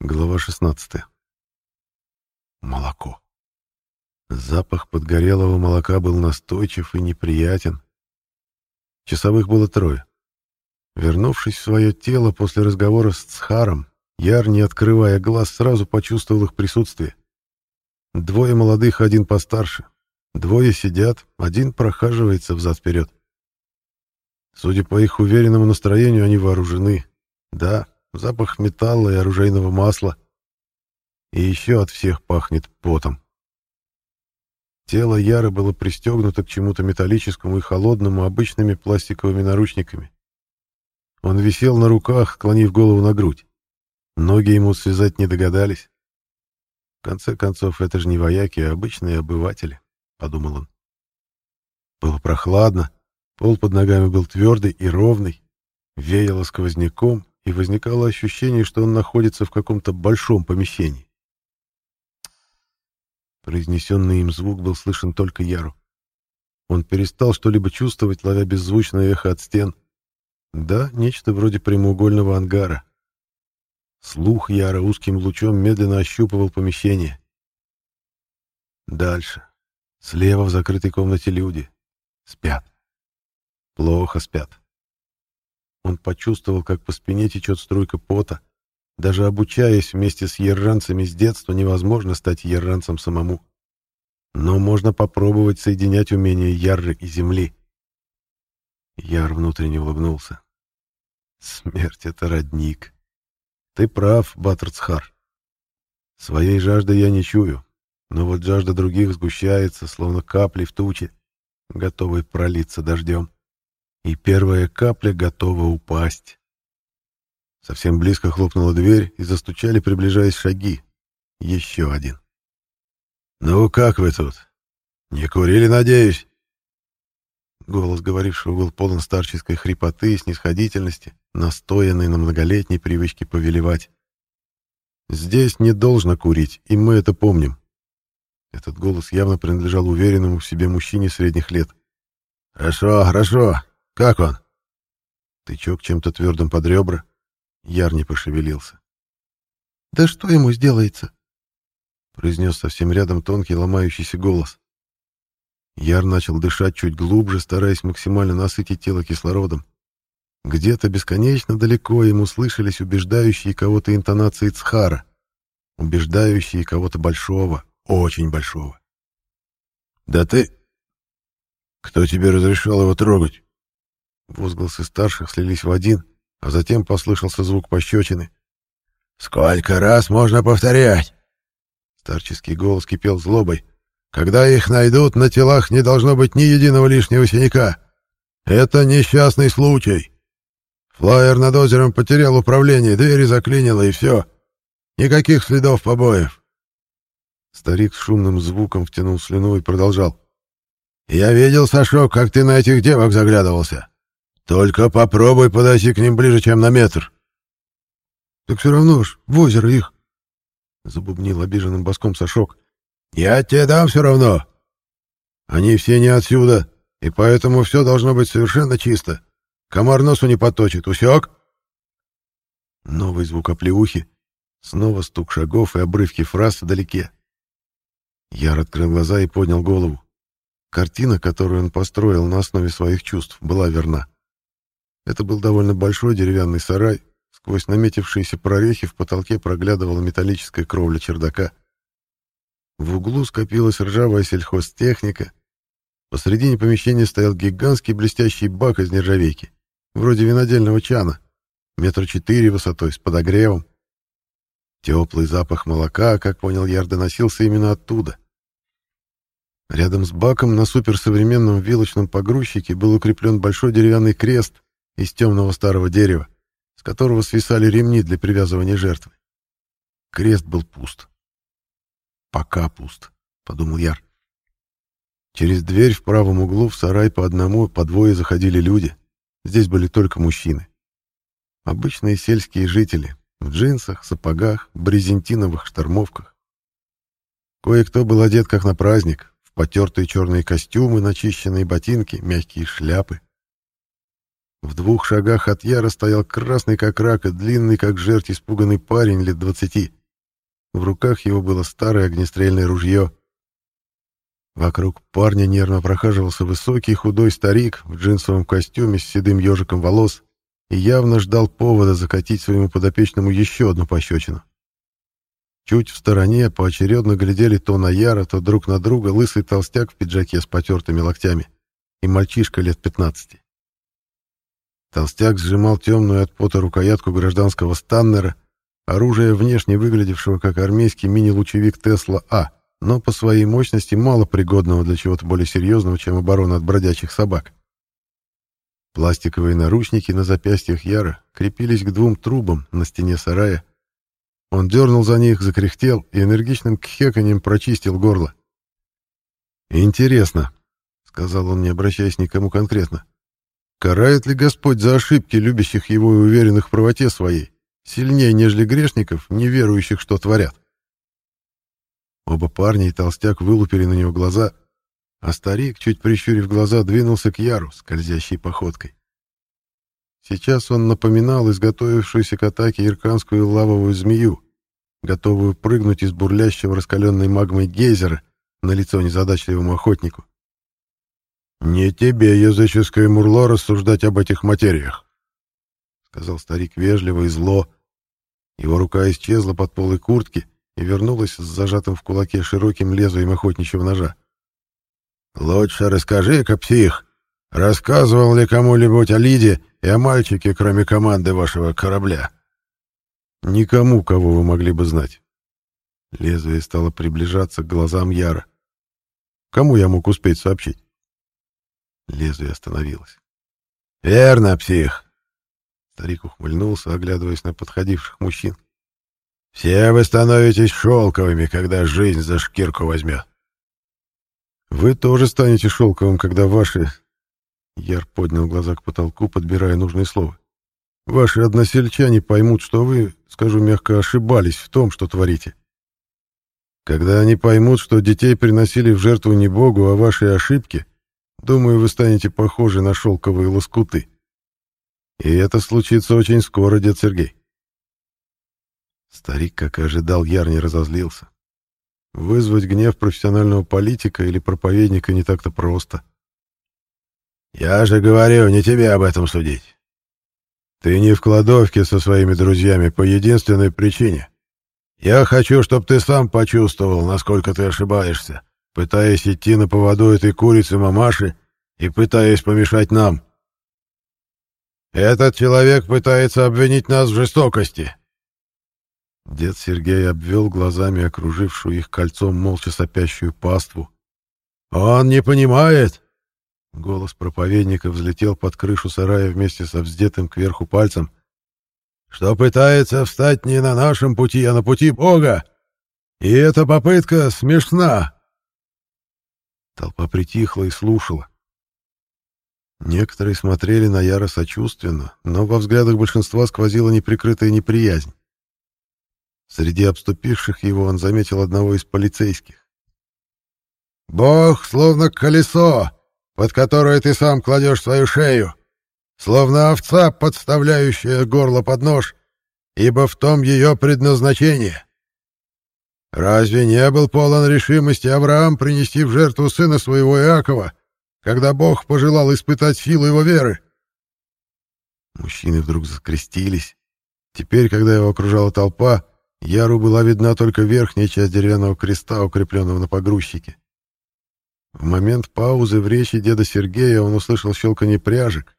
Глава 16. Молоко. Запах подгорелого молока был настойчив и неприятен. Часовых было трое. Вернувшись в свое тело после разговора с Цхаром, Яр, не открывая глаз, сразу почувствовал их присутствие. Двое молодых, один постарше. Двое сидят, один прохаживается взад-вперед. Судя по их уверенному настроению, они вооружены. Да, запах металла и оружейного масла. И еще от всех пахнет потом. Тело Яры было пристегнуто к чему-то металлическому и холодному обычными пластиковыми наручниками. Он висел на руках, склонив голову на грудь. Ноги ему связать не догадались. В конце концов, это же не вояки, а обычные обыватели, — подумал он. Было прохладно, пол под ногами был твердый и ровный, веяло сквозняком, и возникало ощущение, что он находится в каком-то большом помещении. Произнесенный им звук был слышен только Яру. Он перестал что-либо чувствовать, ловя беззвучное эхо от стен. Да, нечто вроде прямоугольного ангара. Слух Яра узким лучом медленно ощупывал помещение. Дальше. Слева в закрытой комнате люди. Спят. Плохо спят. Он почувствовал, как по спине течет струйка пота. Даже обучаясь вместе с ерранцами с детства, невозможно стать ерранцем самому. Но можно попробовать соединять умения Ярры и Земли. Яр внутренне улыбнулся. Смерть — это родник. Ты прав, Батрцхар. Своей жажды я не чую, но вот жажда других сгущается, словно капли в туче, готовые пролиться дождем и первая капля готова упасть. Совсем близко хлопнула дверь, и застучали, приближаясь шаги. Еще один. «Ну, как вы тут? Не курили, надеюсь?» Голос говорившего был полон старческой хрипоты и снисходительности, настоянной на многолетней привычке повелевать. «Здесь не должно курить, и мы это помним». Этот голос явно принадлежал уверенному в себе мужчине средних лет. «Хорошо, хорошо. «Как он?» Тычок чем-то твердым под ребра. Яр не пошевелился. «Да что ему сделается?» произнес совсем рядом тонкий ломающийся голос. Яр начал дышать чуть глубже, стараясь максимально насытить тело кислородом. Где-то бесконечно далеко ему слышались убеждающие кого-то интонации Цхара, убеждающие кого-то большого, очень большого. «Да ты... Кто тебе разрешал его трогать?» Возгласы старших слились в один, а затем послышался звук пощечины. «Сколько раз можно повторять?» Старческий голос кипел злобой. «Когда их найдут, на телах не должно быть ни единого лишнего синяка. Это несчастный случай. Флайер над озером потерял управление, двери заклинило, и все. Никаких следов побоев». Старик с шумным звуком втянул слюну и продолжал. «Я видел, Сашок, как ты на этих девок заглядывался. Только попробуй подойти к ним ближе, чем на метр. Так все равно ж, в озеро их. Забубнил обиженным боском Сашок. Я тебе дам все равно. Они все не отсюда, и поэтому все должно быть совершенно чисто. Комар носу не поточит, усек? Новый звук оплеухи, снова стук шагов и обрывки фраз вдалеке. Яр открыл глаза и поднял голову. Картина, которую он построил на основе своих чувств, была верна. Это был довольно большой деревянный сарай. Сквозь наметившиеся прорехи в потолке проглядывала металлическая кровля чердака. В углу скопилась ржавая сельхозтехника. Посредине помещения стоял гигантский блестящий бак из нержавейки, вроде винодельного чана, метра четыре высотой, с подогревом. Теплый запах молока, как понял Яр, доносился именно оттуда. Рядом с баком на суперсовременном вилочном погрузчике был укреплен большой деревянный крест, из темного старого дерева, с которого свисали ремни для привязывания жертвы. Крест был пуст. «Пока пуст», — подумал Яр. Через дверь в правом углу в сарай по одному, по двое заходили люди. Здесь были только мужчины. Обычные сельские жители, в джинсах, сапогах, брезентиновых штормовках. Кое-кто был одет как на праздник, в потертые черные костюмы, начищенные ботинки, мягкие шляпы. В двух шагах от Яра стоял красный как рак и длинный как жерть испуганный парень лет двадцати. В руках его было старое огнестрельное ружье. Вокруг парня нервно прохаживался высокий худой старик в джинсовом костюме с седым ежиком волос и явно ждал повода закатить своему подопечному еще одну пощечину. Чуть в стороне поочередно глядели то на Яра, то друг на друга лысый толстяк в пиджаке с потертыми локтями и мальчишка лет пятнадцати. Толстяк сжимал темную от пота рукоятку гражданского Станнера, оружие внешне выглядевшего как армейский мини-лучевик Тесла-А, но по своей мощности мало пригодного для чего-то более серьезного, чем оборона от бродячих собак. Пластиковые наручники на запястьях Яра крепились к двум трубам на стене сарая, он дернул за них, закряхтел и энергичным кхеканьем прочистил горло. «Интересно», — сказал он, не обращаясь никому конкретно, «карает ли Господь за ошибки любящих его и уверенных в правоте своей, сильнее, нежели грешников, не верующих, что творят?» Оба парня и толстяк вылупили на него глаза, а старик, чуть прищурив глаза, двинулся к Яру, скользящей походкой. Сейчас он напоминал изготовившуюся к атаке ирканскую лавовую змею, готовую прыгнуть из бурлящего раскаленной магмой гейзера на лицо незадачливому охотнику. «Не тебе, языческое мурло, рассуждать об этих материях», — сказал старик вежливо и зло. Его рука исчезла под полой куртки и вернулась с зажатым в кулаке широким лезвием охотничьего ножа. «Лучше расскажи-ка, псих, рассказывал ли кому-нибудь о Лиде и о мальчике, кроме команды вашего корабля?» Никому, кого вы могли бы знать. Лезвие стало приближаться к глазам Яра. Кому я мог успеть сообщить? Лезвие остановилось. «Верно, псих!» Старик ухмыльнулся, оглядываясь на подходивших мужчин. «Все вы становитесь шелковыми, когда жизнь за шкирку возьмет». «Вы тоже станете шелковым, когда ваши...» Яр поднял глаза к потолку, подбирая нужные слова. Ваши односельчане поймут, что вы, скажу мягко, ошибались в том, что творите. Когда они поймут, что детей приносили в жертву не Богу, а ваши ошибки, думаю, вы станете похожи на шелковые лоскуты. И это случится очень скоро, дед Сергей. Старик, как и ожидал, яр не разозлился. Вызвать гнев профессионального политика или проповедника не так-то просто. «Я же говорю, не тебе об этом судить. Ты не в кладовке со своими друзьями по единственной причине. Я хочу, чтобы ты сам почувствовал, насколько ты ошибаешься, пытаясь идти на поводу этой курицы мамаши и пытаясь помешать нам. Этот человек пытается обвинить нас в жестокости. Дед Сергей обвел глазами окружившую их кольцом молча сопящую паству. Он не понимает, Голос проповедника взлетел под крышу сарая вместе со вздетым кверху пальцем. «Что пытается встать не на нашем пути, а на пути Бога! И эта попытка смешна!» Толпа притихла и слушала. Некоторые смотрели на Яра сочувственно, но во взглядах большинства сквозила неприкрытая неприязнь. Среди обступивших его он заметил одного из полицейских. «Бог словно колесо, под которое ты сам кладешь свою шею, словно овца, подставляющая горло под нож, ибо в том ее предназначение. Разве не был полон решимости Авраам принести в жертву сына своего Иакова, когда Бог пожелал испытать силу его веры? Мужчины вдруг закрестились. Теперь, когда его окружала толпа, Яру была видна только верхняя часть деревянного креста, укрепленного на погрузчике. В момент паузы в речи деда Сергея он услышал щелканье пряжек,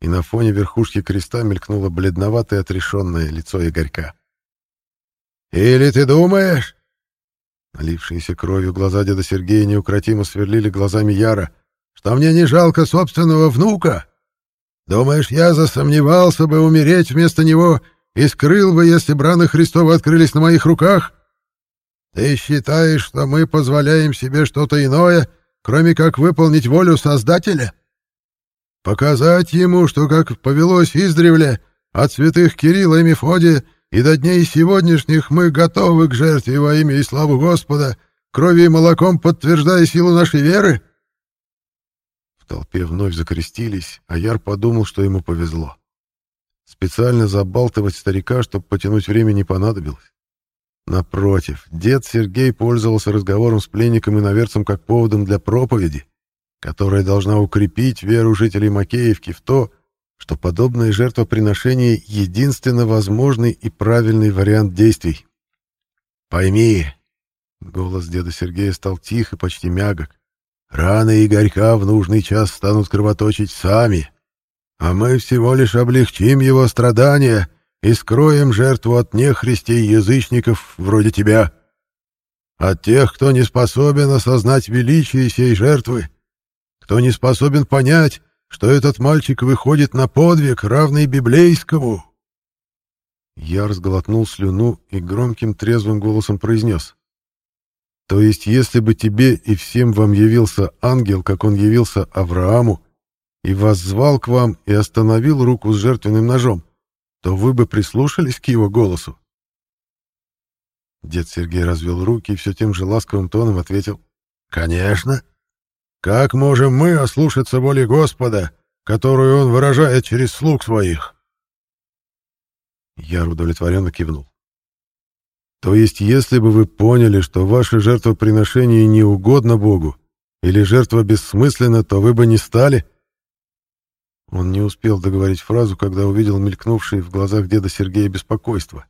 и на фоне верхушки креста мелькнуло бледноватое отрешенное лицо Игорька. «Или ты думаешь?» Налившиеся кровью глаза деда Сергея неукротимо сверлили глазами Яра. «Что мне не жалко собственного внука? Думаешь, я засомневался бы умереть вместо него и скрыл бы, если браны Христовы открылись на моих руках? Ты считаешь, что мы позволяем себе что-то иное, кроме как выполнить волю Создателя? Показать ему, что, как повелось издревле, от святых Кирилла и Мефодия и до дней сегодняшних мы готовы к жертве во имя и славу Господа, кровью и молоком подтверждая силу нашей веры? В толпе вновь закрестились, а Яр подумал, что ему повезло. Специально забалтывать старика, чтобы потянуть время, не понадобилось. Напротив, дед Сергей пользовался разговором с пленником и наверцем как поводом для проповеди, которая должна укрепить веру жителей Макеевки в то, что подобное жертвоприношение — единственно возможный и правильный вариант действий. «Пойми», — голос деда Сергея стал тих и почти мягок, «раны и горька в нужный час станут кровоточить сами, а мы всего лишь облегчим его страдания и скроем жертву от нехристей язычников вроде тебя, от тех, кто не способен осознать величие сей жертвы, кто не способен понять, что этот мальчик выходит на подвиг, равный библейскому. Я разглотнул слюну и громким трезвым голосом произнес. То есть, если бы тебе и всем вам явился ангел, как он явился Аврааму, и вас звал к вам и остановил руку с жертвенным ножом, то вы бы прислушались к его голосу. Дед Сергей развел руки и все тем же ласковым тоном ответил. «Конечно. Как можем мы ослушаться воли Господа, которую Он выражает через слуг своих?» Я удовлетворенно кивнул. «То есть, если бы вы поняли, что ваше жертвоприношение не угодно Богу, или жертва бессмысленна, то вы бы не стали?» Он не успел договорить фразу, когда увидел мелькнувшее в глазах деда Сергея беспокойство.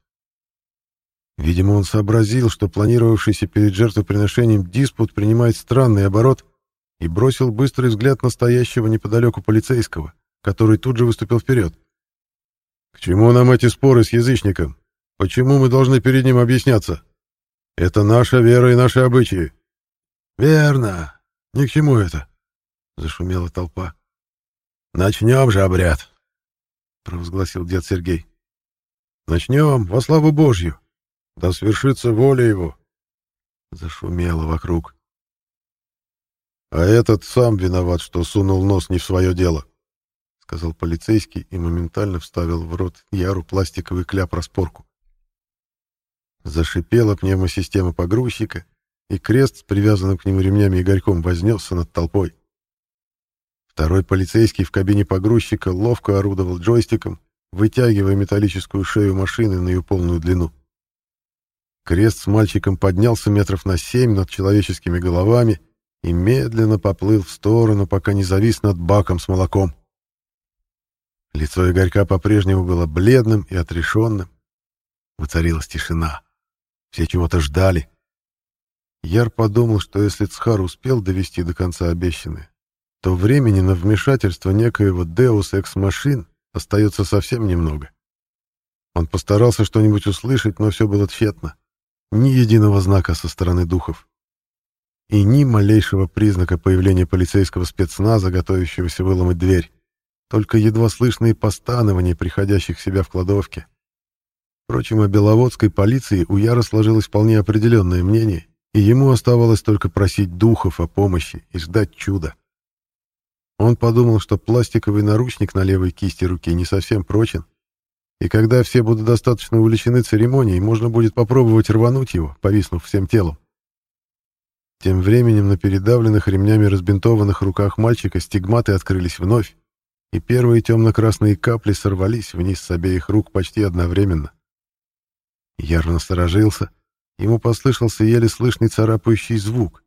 Видимо, он сообразил, что планировавшийся перед жертвоприношением диспут принимает странный оборот, и бросил быстрый взгляд на стоящего неподалеку полицейского, который тут же выступил вперед. «К чему нам эти споры с язычником? Почему мы должны перед ним объясняться? Это наша вера и наши обычаи». «Верно. Ни к чему это», — зашумела толпа. «Начнем же обряд», — провозгласил дед Сергей. «Начнем во славу Божью. Да свершится воля его», — зашумело вокруг. «А этот сам виноват, что сунул нос не в свое дело», — сказал полицейский и моментально вставил в рот Яру пластиковый кляп-распорку. Зашипела пневмосистема погрузчика, и крест с привязанным к нему ремнями и горьком вознесся над толпой. Второй полицейский в кабине погрузчика ловко орудовал джойстиком, вытягивая металлическую шею машины на ее полную длину. Крест с мальчиком поднялся метров на семь над человеческими головами и медленно поплыл в сторону, пока не завис над баком с молоком. Лицо Игорька по-прежнему было бледным и отрешенным. Воцарилась тишина. Все чего-то ждали. Яр подумал, что если Цхар успел довести до конца обещанное, то времени на вмешательство некоего Deus Ex Machine остается совсем немного. Он постарался что-нибудь услышать, но все было тщетно. Ни единого знака со стороны духов. И ни малейшего признака появления полицейского спецназа, готовящегося выломать дверь. Только едва слышные постанования приходящих в себя в кладовке. Впрочем, о беловодской полиции у Яра сложилось вполне определенное мнение, и ему оставалось только просить духов о помощи и ждать чуда. Он подумал, что пластиковый наручник на левой кисти руки не совсем прочен, и когда все будут достаточно увлечены церемонией, можно будет попробовать рвануть его, повиснув всем телом. Тем временем на передавленных ремнями разбинтованных руках мальчика стигматы открылись вновь, и первые темно-красные капли сорвались вниз с обеих рук почти одновременно. Яр насторожился, ему послышался еле слышный царапающий звук,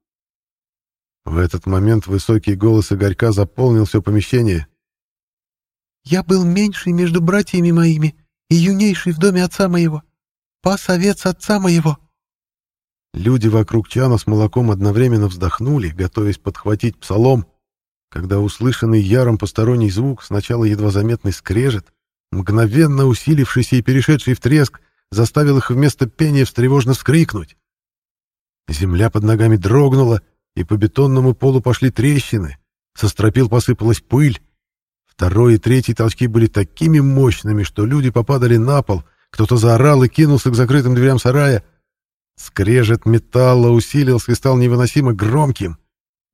в этот момент высокий голос Игорька заполнил все помещение. «Я был меньший между братьями моими и юнейший в доме отца моего. Пас овец отца моего». Люди вокруг чана с молоком одновременно вздохнули, готовясь подхватить псалом, когда услышанный яром посторонний звук, сначала едва заметный скрежет, мгновенно усилившийся и перешедший в треск, заставил их вместо пения встревожно вскрикнуть. Земля под ногами дрогнула, и по бетонному полу пошли трещины, со стропил посыпалась пыль. Второй и третий толчки были такими мощными, что люди попадали на пол, кто-то заорал и кинулся к закрытым дверям сарая. Скрежет металла усилился и стал невыносимо громким.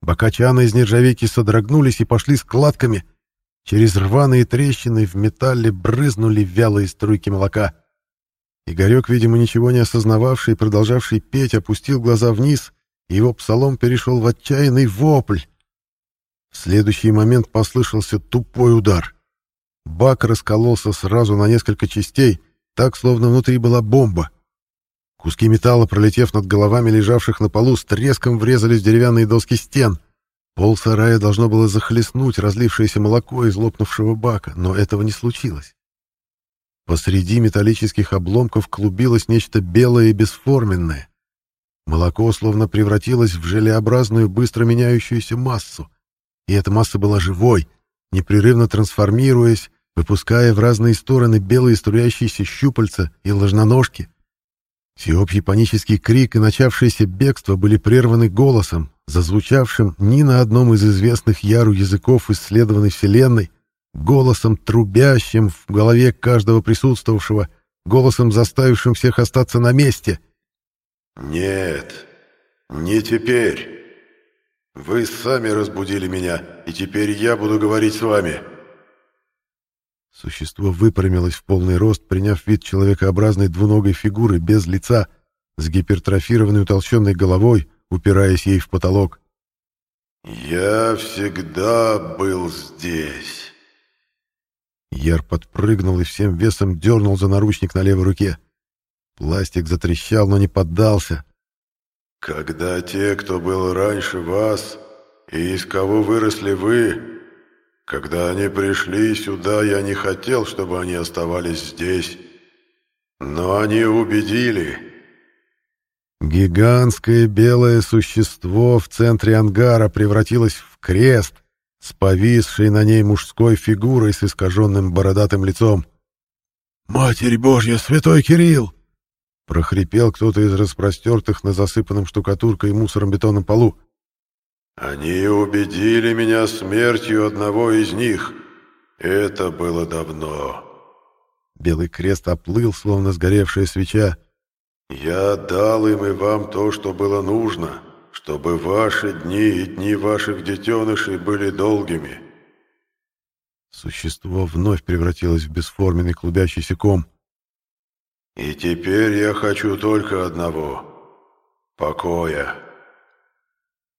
Бока чана из нержавейки содрогнулись и пошли складками. Через рваные трещины в металле брызнули вялые струйки молока. Игорек, видимо, ничего не осознававший и продолжавший петь, опустил глаза вниз его псалом перешел в отчаянный вопль. В следующий момент послышался тупой удар. Бак раскололся сразу на несколько частей, так, словно внутри была бомба. Куски металла, пролетев над головами лежавших на полу, с треском врезались в деревянные доски стен. Пол сарая должно было захлестнуть разлившееся молоко из лопнувшего бака, но этого не случилось. Посреди металлических обломков клубилось нечто белое и бесформенное. Молоко словно превратилось в желеобразную, быстро меняющуюся массу. И эта масса была живой, непрерывно трансформируясь, выпуская в разные стороны белые струящиеся щупальца и ложноножки. Всеобщий панический крик и начавшееся бегство были прерваны голосом, зазвучавшим ни на одном из известных Яру языков исследованной Вселенной, голосом трубящим в голове каждого присутствовавшего, голосом заставившим всех остаться на месте. «Нет, не теперь. Вы сами разбудили меня, и теперь я буду говорить с вами». Существо выпрямилось в полный рост, приняв вид человекообразной двуногой фигуры без лица, с гипертрофированной утолщенной головой, упираясь ей в потолок. «Я всегда был здесь». Яр подпрыгнул и всем весом дернул за наручник на левой руке. Пластик затрещал, но не поддался. «Когда те, кто был раньше вас, и из кого выросли вы, когда они пришли сюда, я не хотел, чтобы они оставались здесь. Но они убедили. Гигантское белое существо в центре ангара превратилось в крест с повисшей на ней мужской фигурой с искаженным бородатым лицом. «Матерь Божья, святой Кирилл!» прохрипел кто-то из распростертых на засыпанном штукатуркой и мусором бетонном полу. Они убедили меня смертью одного из них. Это было давно. Белый крест оплыл, словно сгоревшая свеча. Я дал им и вам то, что было нужно, чтобы ваши дни и дни ваших детенышей были долгими. Существо вновь превратилось в бесформенный клубящийся ком. И теперь я хочу только одного — покоя.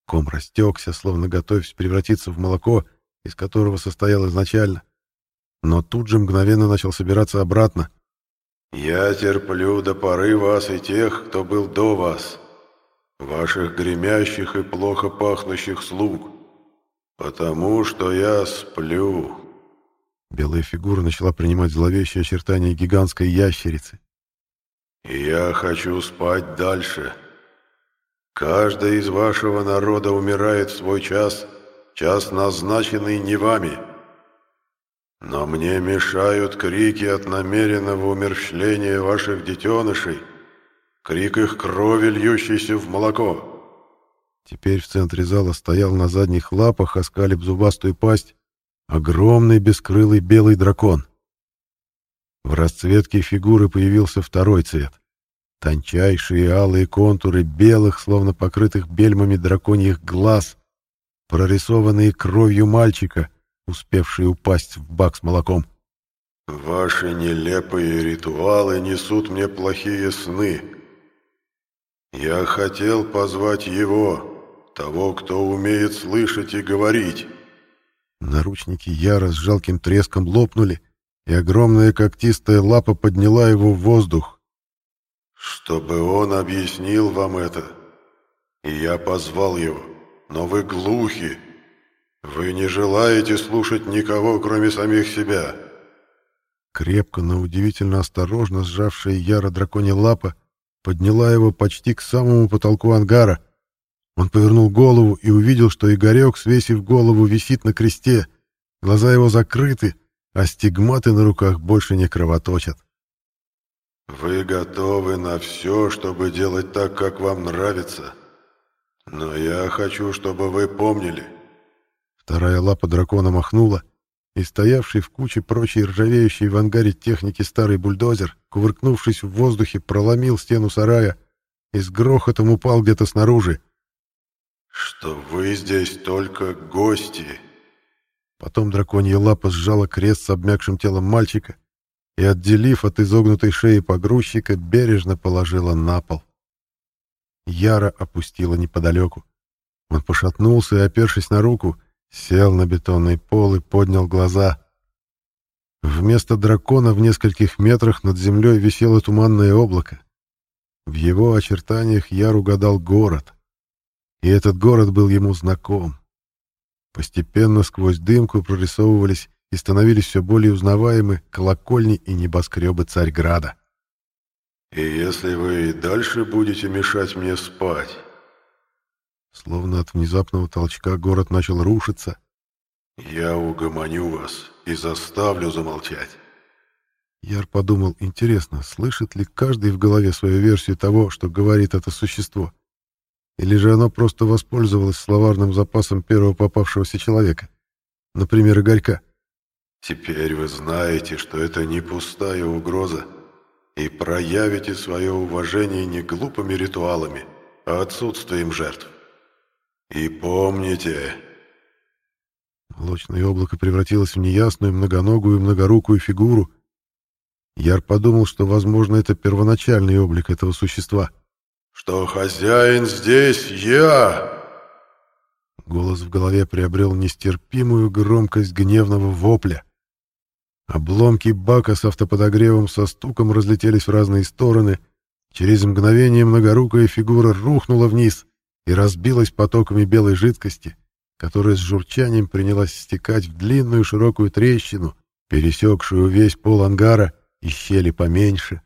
Ком растекся, словно готовясь превратиться в молоко, из которого состоял изначально. Но тут же мгновенно начал собираться обратно. «Я терплю до поры вас и тех, кто был до вас, ваших гремящих и плохо пахнущих слуг, потому что я сплю». Белая фигура начала принимать зловещие очертания гигантской ящерицы. «И я хочу спать дальше». Каждый из вашего народа умирает в свой час, час назначенный не вами. Но мне мешают крики от намеренного умерщвления ваших детенышей, крик их крови, льющейся в молоко. Теперь в центре зала стоял на задних лапах, оскалив зубастую пасть, огромный бескрылый белый дракон. В расцветке фигуры появился второй цвет. Тончайшие алые контуры белых, словно покрытых бельмами драконьих глаз, прорисованные кровью мальчика, успевшие упасть в бак с молоком. «Ваши нелепые ритуалы несут мне плохие сны. Я хотел позвать его, того, кто умеет слышать и говорить». Наручники Яра с жалким треском лопнули, и огромная когтистая лапа подняла его в воздух, «Чтобы он объяснил вам это. И я позвал его. Но вы глухи. Вы не желаете слушать никого, кроме самих себя». Крепко, но удивительно осторожно сжавшая яро драконья лапа подняла его почти к самому потолку ангара. Он повернул голову и увидел, что Игорек, свесив голову, висит на кресте. Глаза его закрыты, а стигматы на руках больше не кровоточат. Вы готовы на все, чтобы делать так, как вам нравится. Но я хочу, чтобы вы помнили. Вторая лапа дракона махнула, и стоявший в куче прочей ржавеющей в ангаре техники старый бульдозер, кувыркнувшись в воздухе, проломил стену сарая и с грохотом упал где-то снаружи. «Что вы здесь только гости!» Потом драконья лапа сжала крест с обмякшим телом мальчика, и, отделив от изогнутой шеи погрузчика, бережно положила на пол. Яра опустила неподалеку. Он пошатнулся и, опершись на руку, Сел на бетонный пол и поднял глаза. Вместо дракона в нескольких метрах над землей висело туманное облако. В его очертаниях Яр угадал город. И этот город был ему знаком. Постепенно сквозь дымку прорисовывались и становились все более узнаваемы колокольни и небоскребы Царьграда. «И если вы дальше будете мешать мне спать...» Словно от внезапного толчка город начал рушиться. «Я угомоню вас и заставлю замолчать». Яр подумал, интересно, слышит ли каждый в голове свою версию того, что говорит это существо? Или же оно просто воспользовалось словарным запасом первого попавшегося человека? Например, Игорька. «Теперь вы знаете, что это не пустая угроза, и проявите свое уважение не глупыми ритуалами, а отсутствием жертв. И помните...» Молочное облако превратилось в неясную, многоногую, многорукую фигуру. Яр подумал, что, возможно, это первоначальный облик этого существа. «Что хозяин здесь я!» Голос в голове приобрел нестерпимую громкость гневного вопля. Обломки бака с автоподогревом со стуком разлетелись в разные стороны. Через мгновение многорукая фигура рухнула вниз и разбилась потоками белой жидкости, которая с журчанием принялась стекать в длинную широкую трещину, пересекшую весь пол ангара и щели поменьше.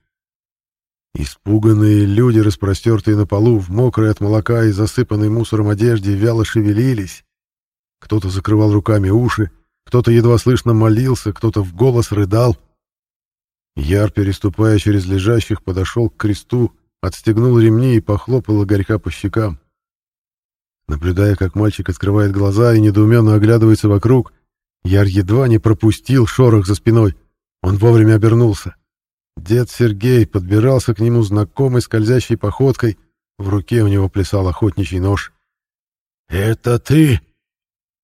Испуганные люди, распростертые на полу, в мокрой от молока и засыпанной мусором одежде, вяло шевелились. Кто-то закрывал руками уши, кто-то едва слышно молился, кто-то в голос рыдал. Яр, переступая через лежащих, подошел к кресту, отстегнул ремни и похлопал Игорька по щекам. Наблюдая, как мальчик открывает глаза и недоуменно оглядывается вокруг, Яр едва не пропустил шорох за спиной. Он вовремя обернулся. Дед Сергей подбирался к нему знакомой скользящей походкой, в руке у него плясал охотничий нож. «Это ты?»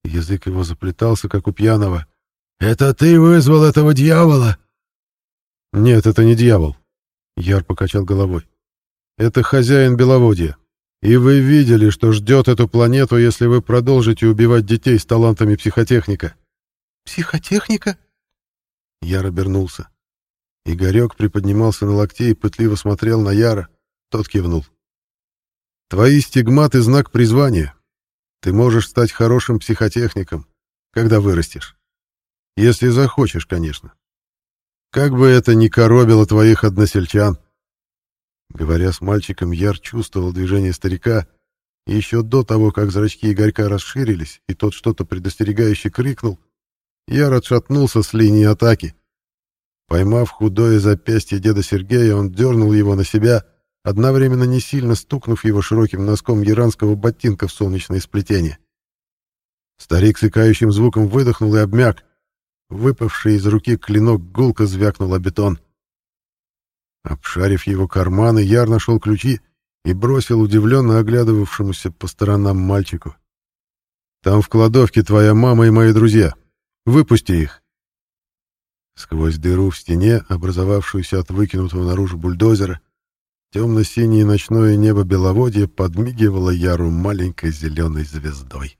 Язык его заплетался, как у пьяного. «Это ты вызвал этого дьявола?» «Нет, это не дьявол», — Яр покачал головой. «Это хозяин Беловодья. И вы видели, что ждет эту планету, если вы продолжите убивать детей с талантами психотехника». «Психотехника?» Яр обернулся. Игорек приподнимался на локте и пытливо смотрел на Яра. Тот кивнул. «Твои стигматы — знак призвания. Ты можешь стать хорошим психотехником, когда вырастешь. Если захочешь, конечно. Как бы это ни коробило твоих односельчан». Говоря с мальчиком, Яр чувствовал движение старика, и еще до того, как зрачки Игорька расширились, и тот что-то предостерегающе крикнул, Яр отшатнулся с линии атаки. Поймав худое запястье деда Сергея, он дернул его на себя, одновременно не сильно стукнув его широким носком иранского ботинка в солнечное сплетение. Старик с икающим звуком выдохнул и обмяк. Выпавший из руки клинок гулко звякнул о бетон. Обшарив его карманы, Яр нашел ключи и бросил удивленно оглядывавшемуся по сторонам мальчику. «Там в кладовке твоя мама и мои друзья. Выпусти их!» Сквозь дыру в стене, образовавшуюся от выкинутого наружу бульдозера, темно-синее ночное небо Беловодья подмигивало Яру маленькой зеленой звездой.